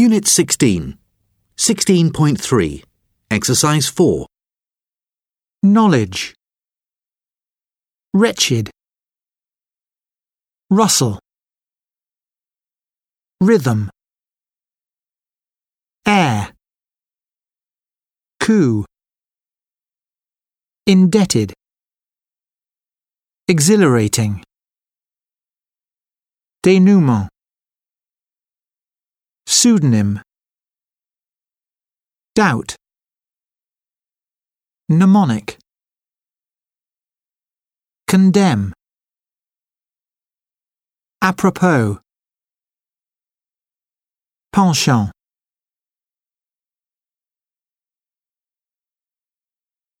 Unit 16. 16.3. Exercise 4. knowledge, wretched, rustle, rhythm, heir, coup, indebted, exhilarating, denouement, pseudonym, doubt, mnemonic, condemn, apropos, penchant.